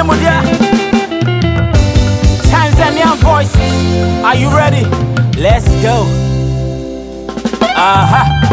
Nemudia. Tanzanian voices, are you ready? Let's go. Aha. Uh-huh.